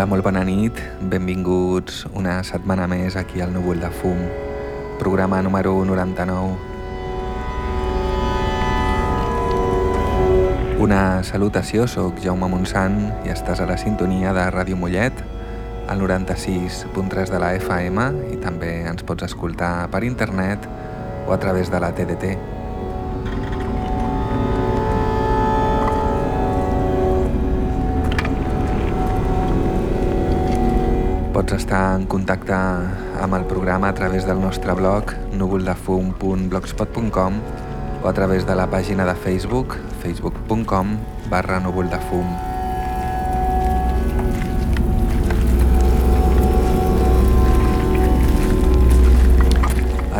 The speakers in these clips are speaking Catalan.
Hola, molt bona nit. Benvinguts una setmana més aquí al Núvol de Fum, programa número 99. Una salutació, sóc Jaume Montsant i estàs a la sintonia de Ràdio Mollet, al 96.3 de la FM i també ens pots escoltar per internet o a través de la TDT. Pots estar en contacte amb el programa a través del nostre blog núvoldefum.blogspot.com o a través de la pàgina de Facebook facebook.com barra núvoldefum.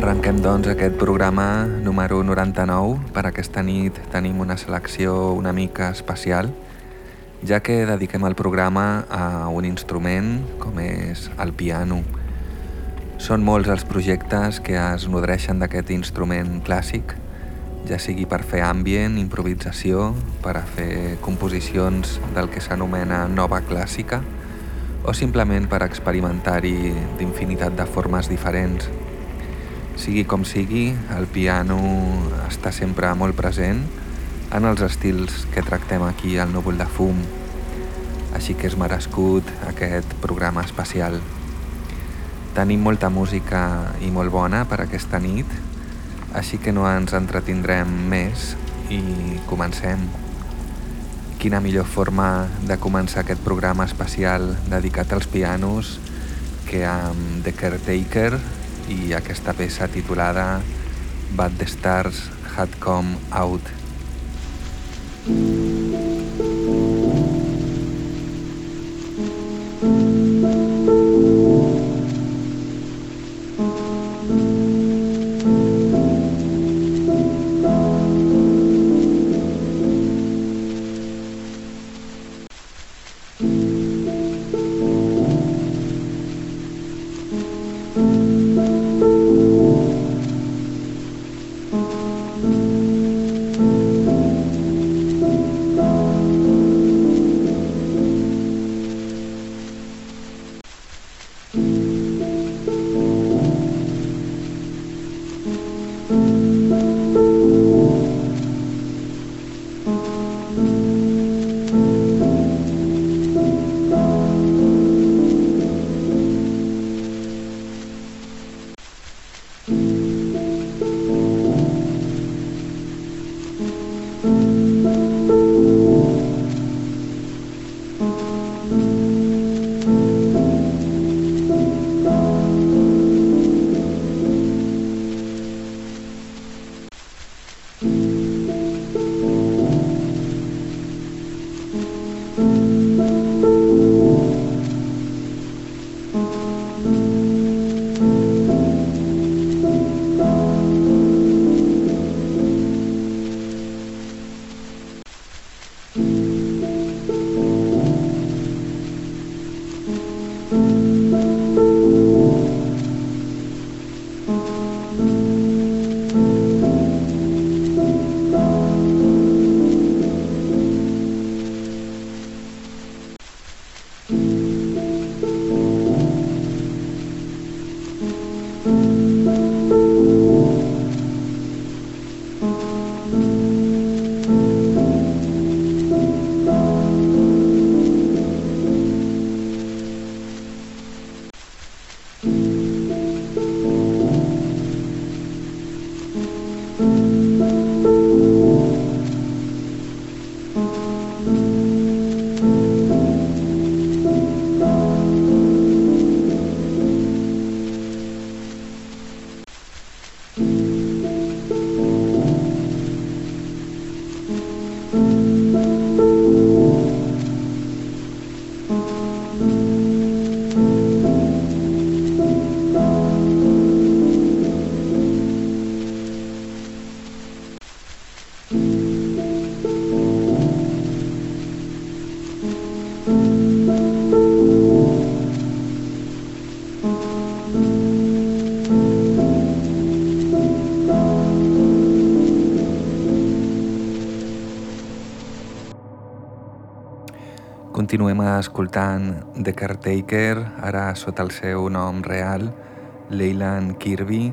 Arrenquem doncs aquest programa número 99. Per aquesta nit tenim una selecció una mica especial ja que dediquem el programa a un instrument com és el piano. Són molts els projectes que es nodreixen d'aquest instrument clàssic, ja sigui per fer ambient, improvisació, per a fer composicions del que s'anomena nova clàssica, o simplement per experimentar-hi d'infinitat de formes diferents. Sigui com sigui, el piano està sempre molt present en els estils que tractem aquí al núvol de fum, així que és merescut aquest programa especial. Tenim molta música i molt bona per aquesta nit, així que no ens entretindrem més i comencem. Quina millor forma de començar aquest programa especial dedicat als pianos que amb The Caretaker i aquesta peça titulada But the Stars Had Come Out. Thank you. Continuem escoltant The Caretaker, ara sota el seu nom real, Leyland Kirby,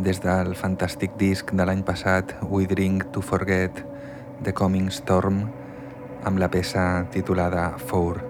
des del fantàstic disc de l'any passat We Drink to Forget The Coming Storm, amb la peça titulada Four.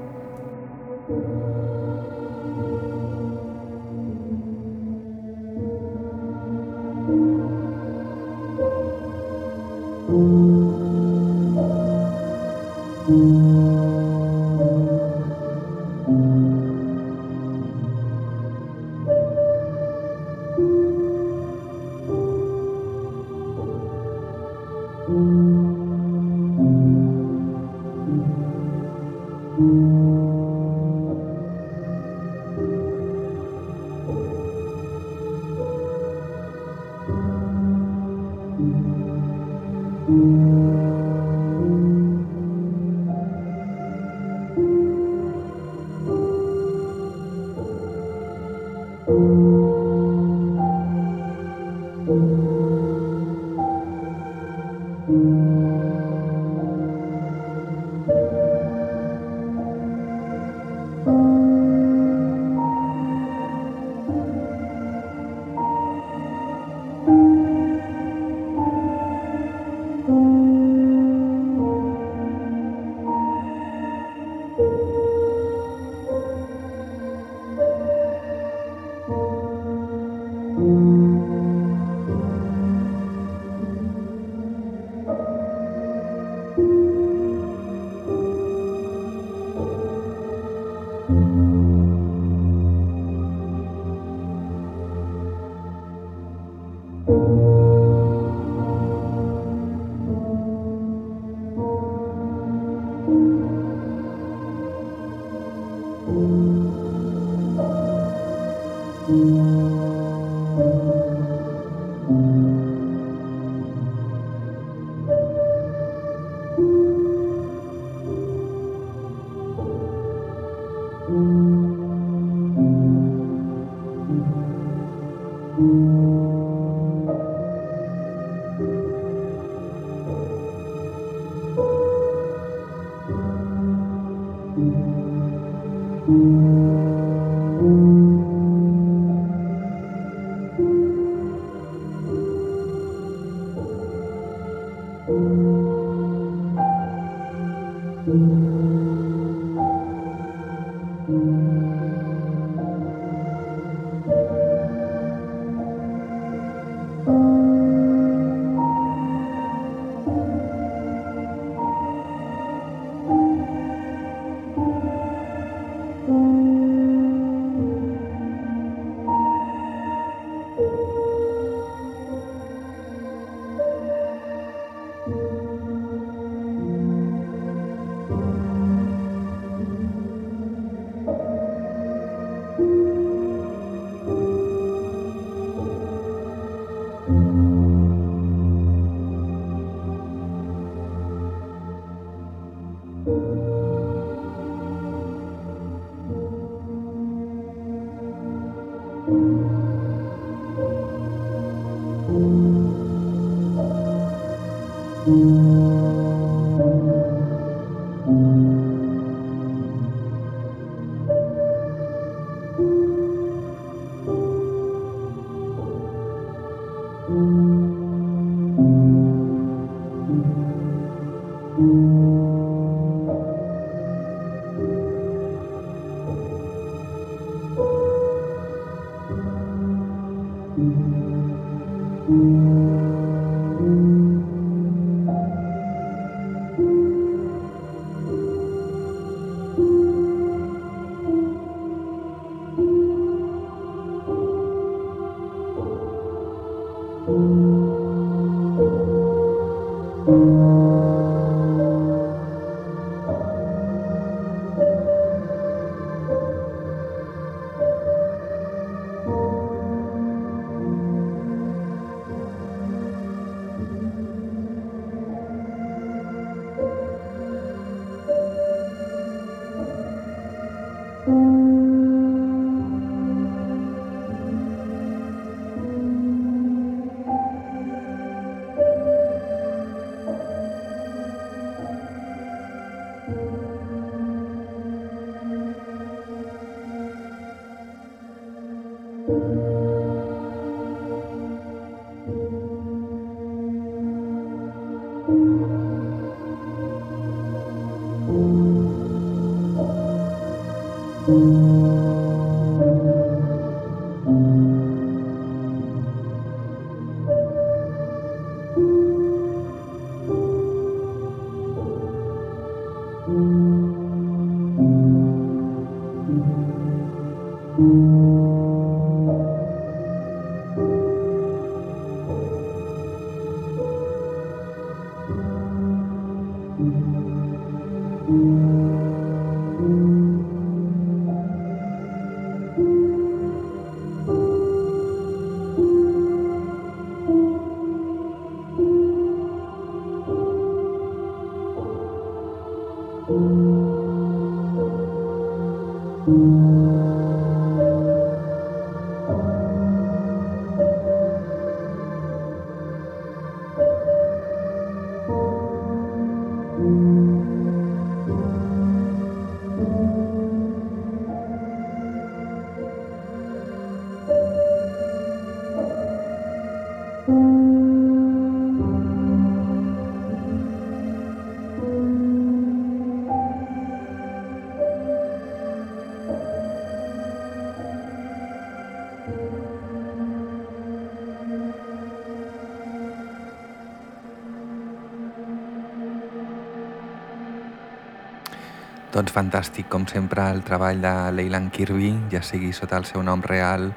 Doncs fantàstic, com sempre, el treball de Leyland Kirby, ja sigui sota el seu nom real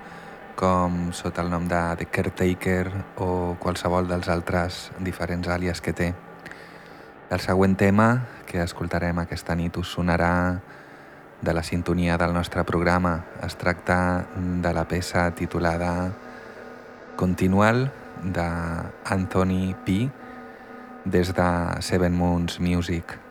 com sota el nom de The Caretaker o qualsevol dels altres diferents àlies que té. El següent tema que escoltarem aquesta nit us sonarà de la sintonia del nostre programa. Es tracta de la peça titulada Continual de Anthony P. des de Seven Moons Music.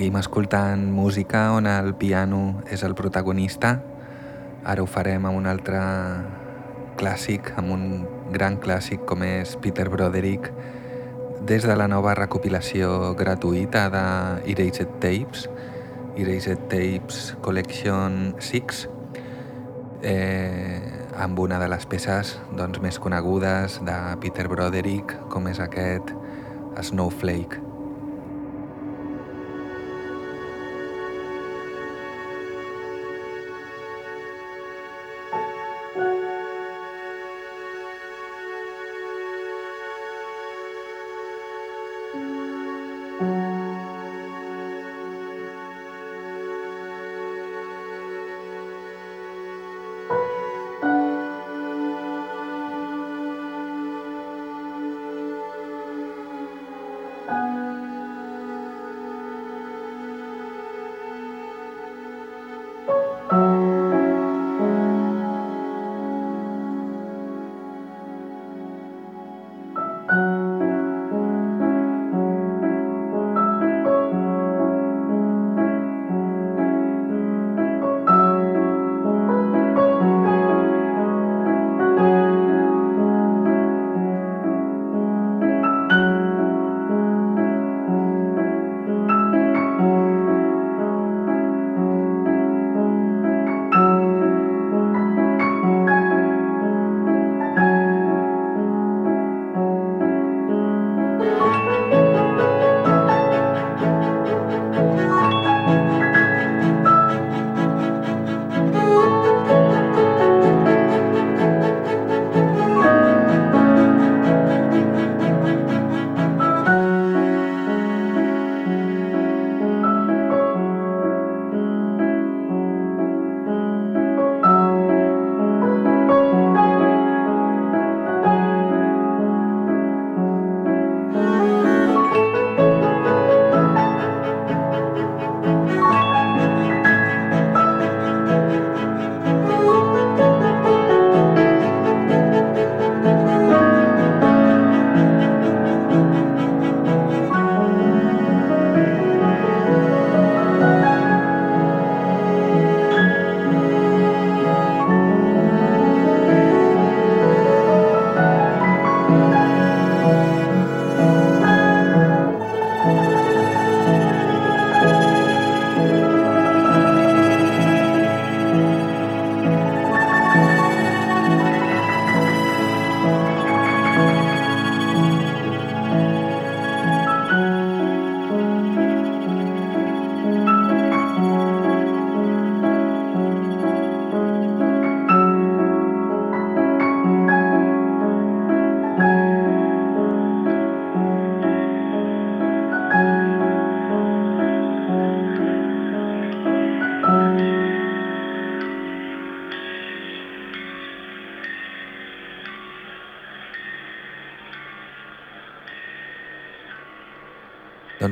Seguim escoltant música on el piano és el protagonista. Ara ho farem amb un altre clàssic, amb un gran clàssic com és Peter Broderick, des de la nova recopilació gratuïta de Erased Tapes, Erased Tapes Collection 6, eh, amb una de les peces doncs, més conegudes de Peter Broderick, com és aquest Snowflake.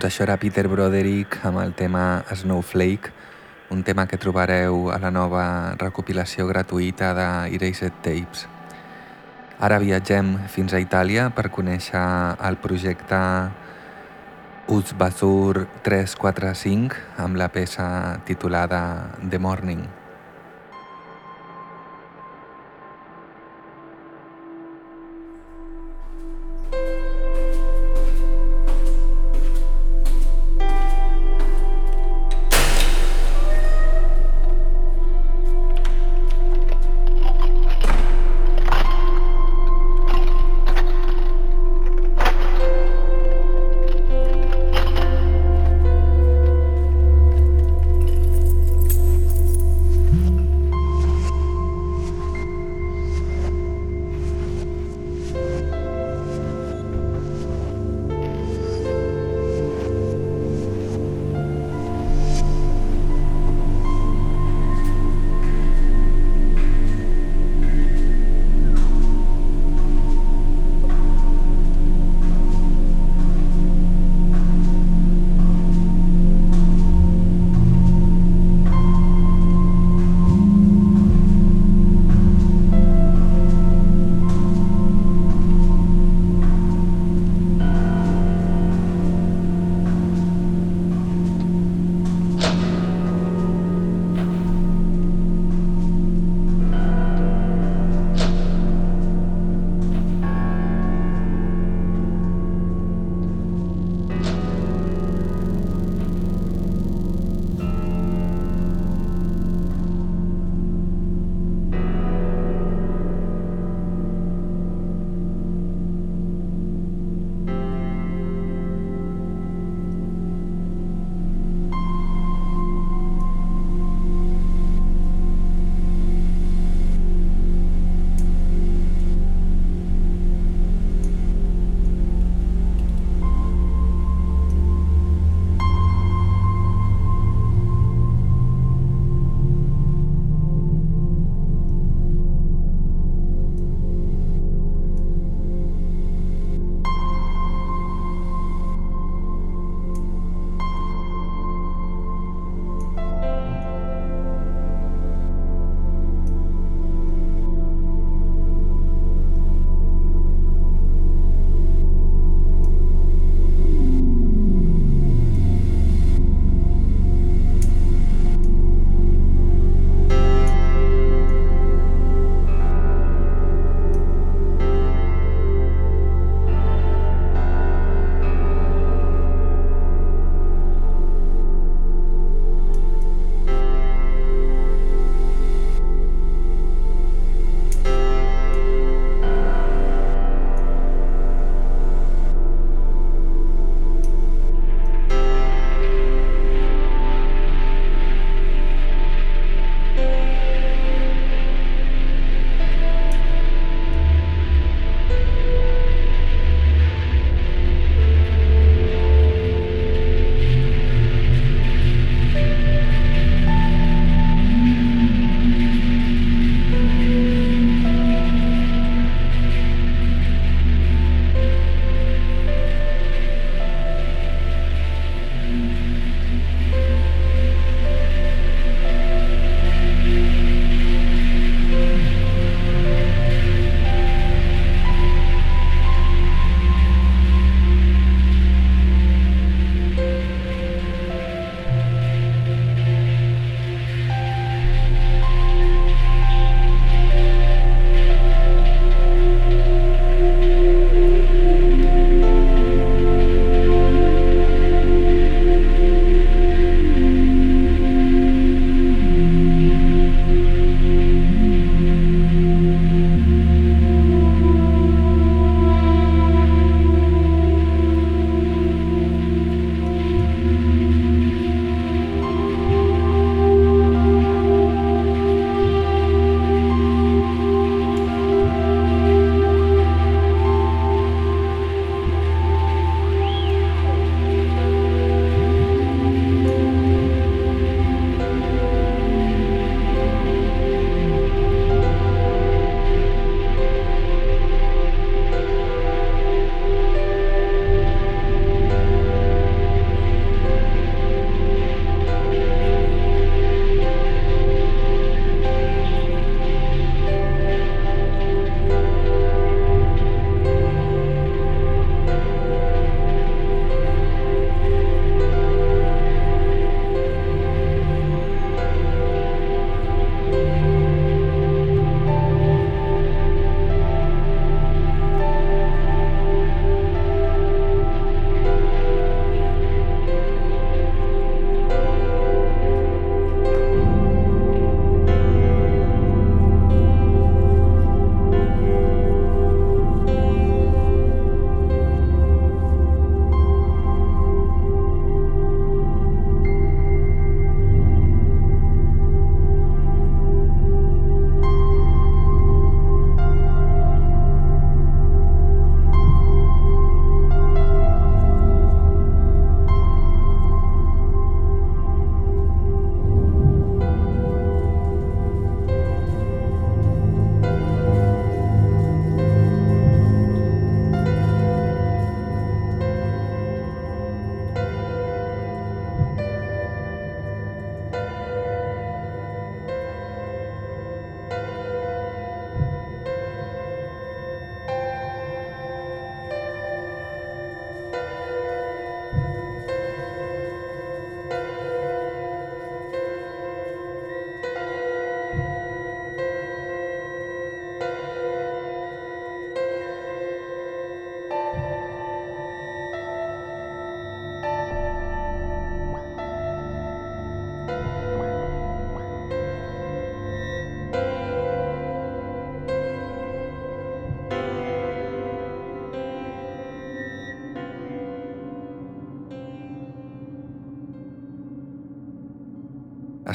Això era Peter Broderick amb el tema Snowflake, un tema que trobareu a la nova recopilació gratuïta d'Erased Tapes. Ara viatgem fins a Itàlia per conèixer el projecte Uzbasur 345 amb la peça titulada The Morning.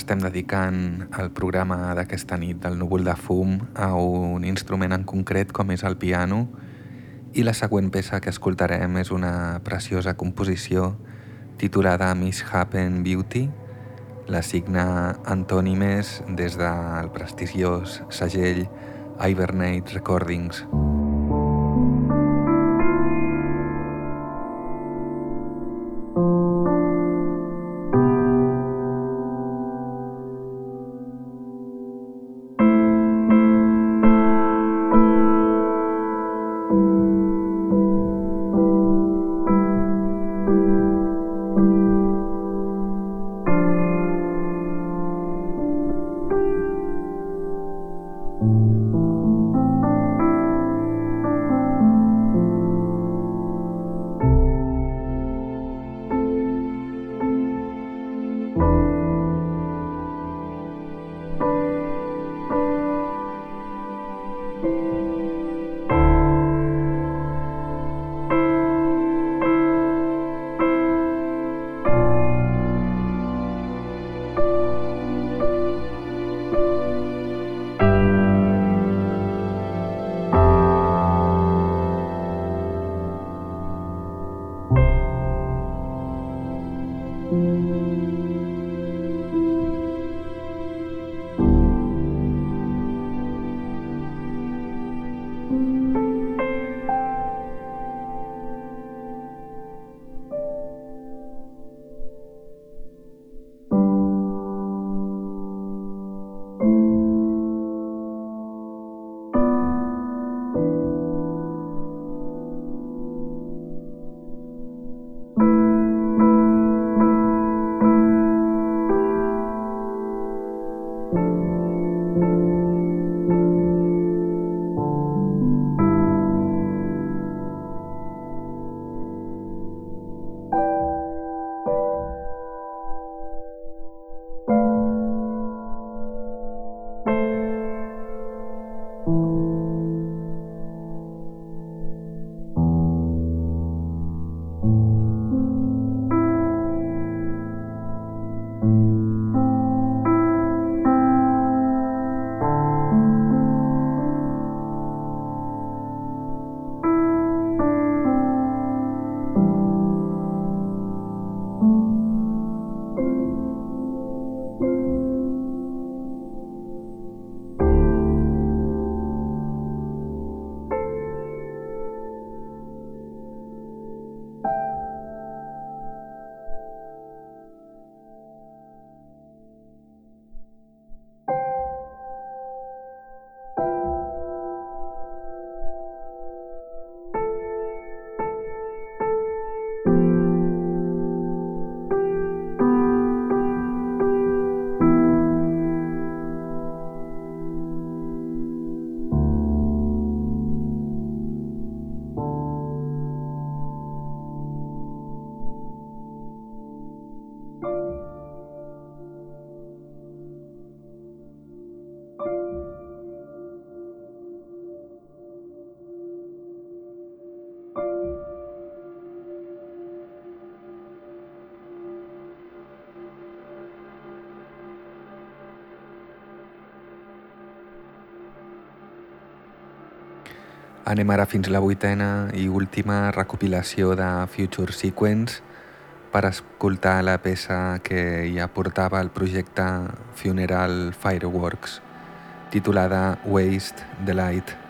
Estem dedicant el programa d'aquesta nit del núvol de fum a un instrument en concret com és el piano i la següent peça que escoltarem és una preciosa composició titulada Miss Happen Beauty la signa Antònimes des del prestigiós segell Hibernate Recordings. Anem ara fins la vuitena i última recopilació de Future Sequence per escoltar la peça que hi aportava el projecte Funeral Fireworks, titulada Waste the Light.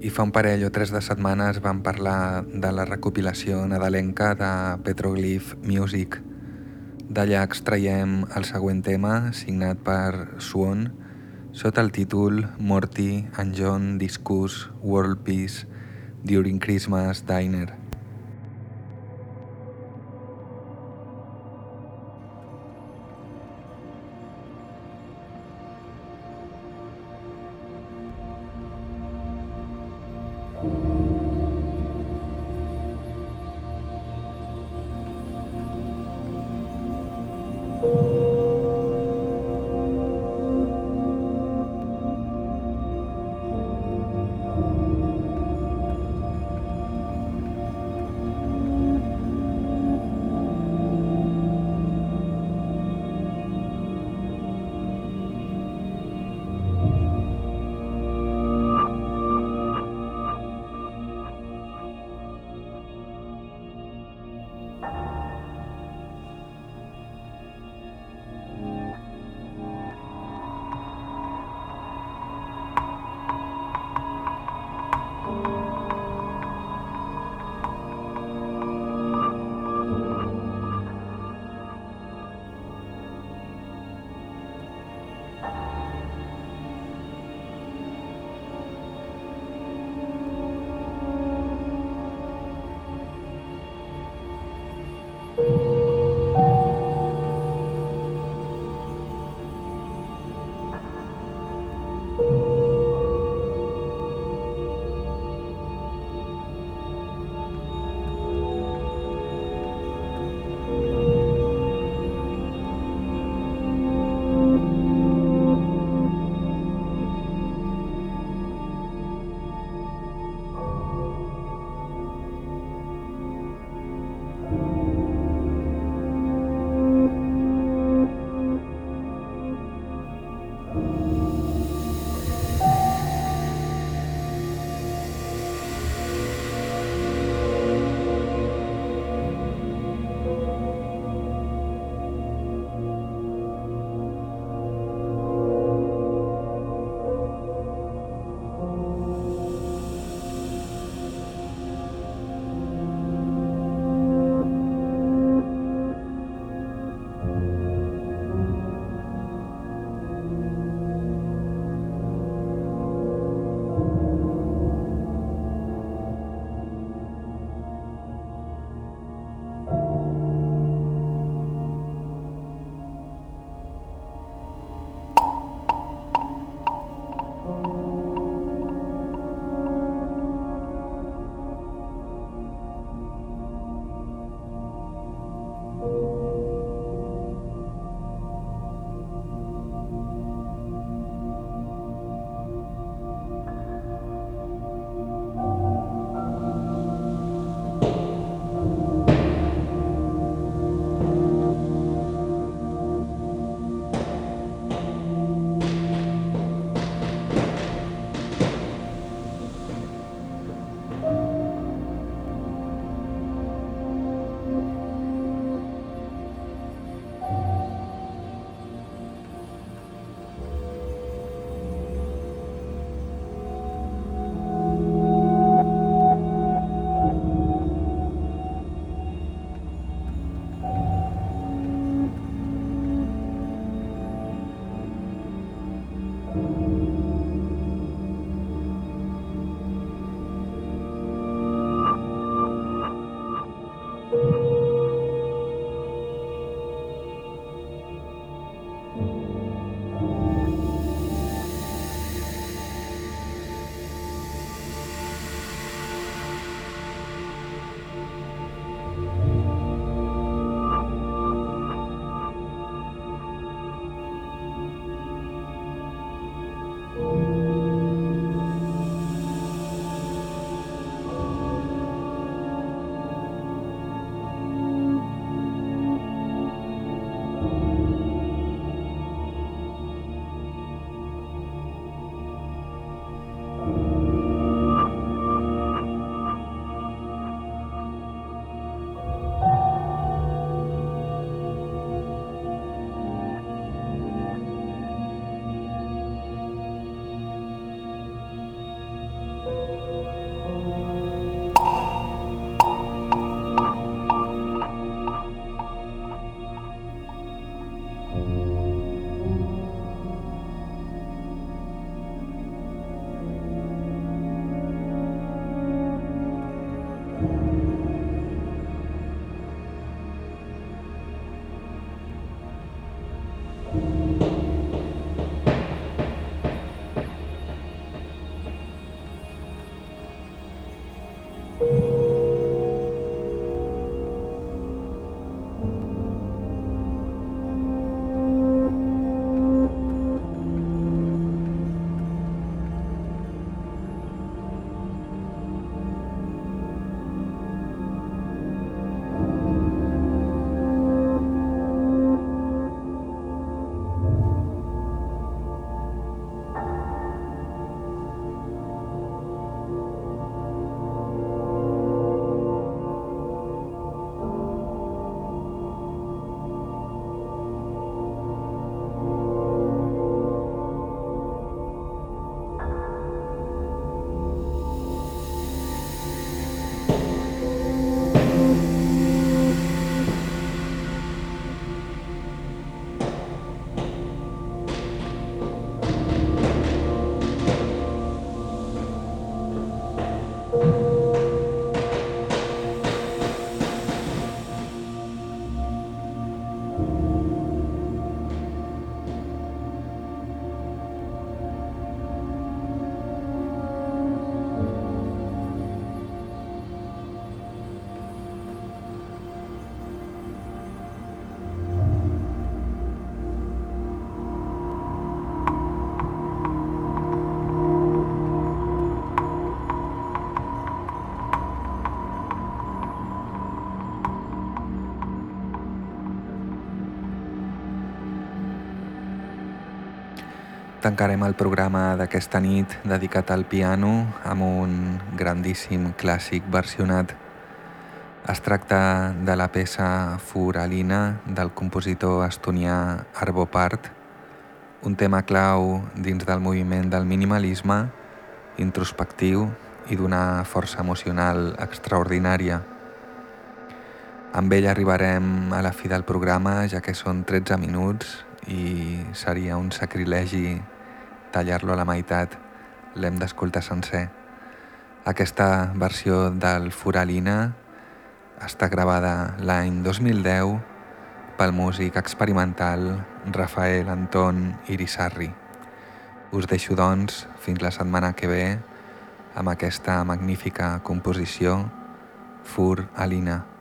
I fa un parell o tres de setmanes vam parlar de la recopilació nadalenca de Petroglyph Music. D'allà extraiem el següent tema, signat per Swan, sota el títol Morty and John Discuss World Peace During Christmas Diner. Tancarem el programa d'aquesta nit dedicat al piano amb un grandíssim clàssic versionat. Es tracta de la peça Furalina del compositor estonià Arvo Part, un tema clau dins del moviment del minimalisme, introspectiu i d'una força emocional extraordinària. Amb ell arribarem a la fi del programa, ja que són 13 minuts i seria un sacrilegi tallar-lo a la meitat, l'hem d'escoltar sencer. Aquesta versió del Furalina està gravada l'any 2010 pel músic experimental Rafael Anton Irisarri. Us deixo, doncs, fins la setmana que ve amb aquesta magnífica composició Fur Alina.